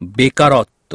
বেকারত্ব।